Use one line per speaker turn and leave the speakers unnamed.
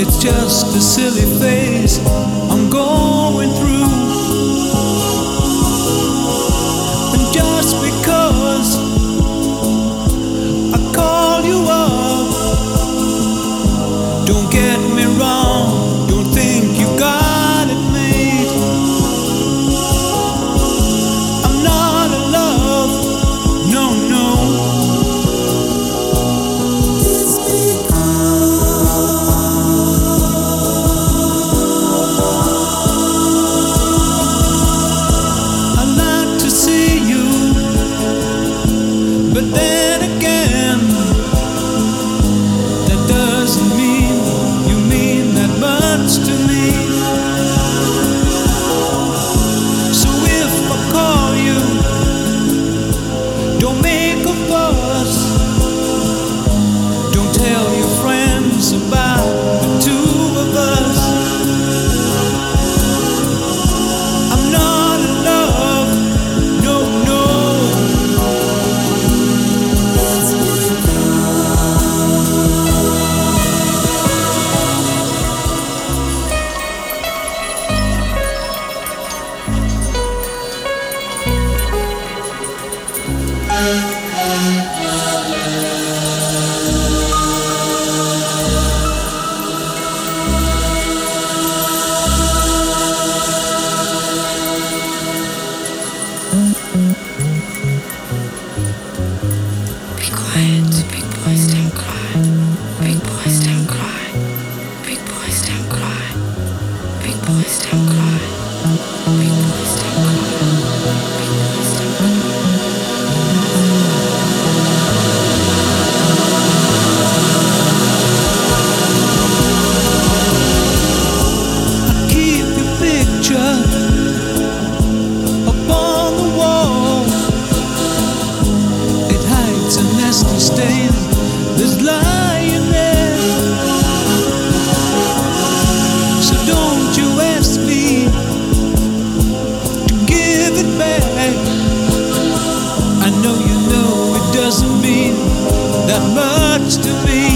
It's just a silly phase I'm going through. But then always take God. Please always take much to
be.